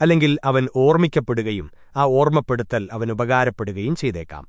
അല്ലെങ്കിൽ അവൻ ഓർമ്മിക്കപ്പെടുകയും ആ ഓർമ്മപ്പെടുത്തൽ അവനുപകാരപ്പെടുകയും ചെയ്തേക്കാം.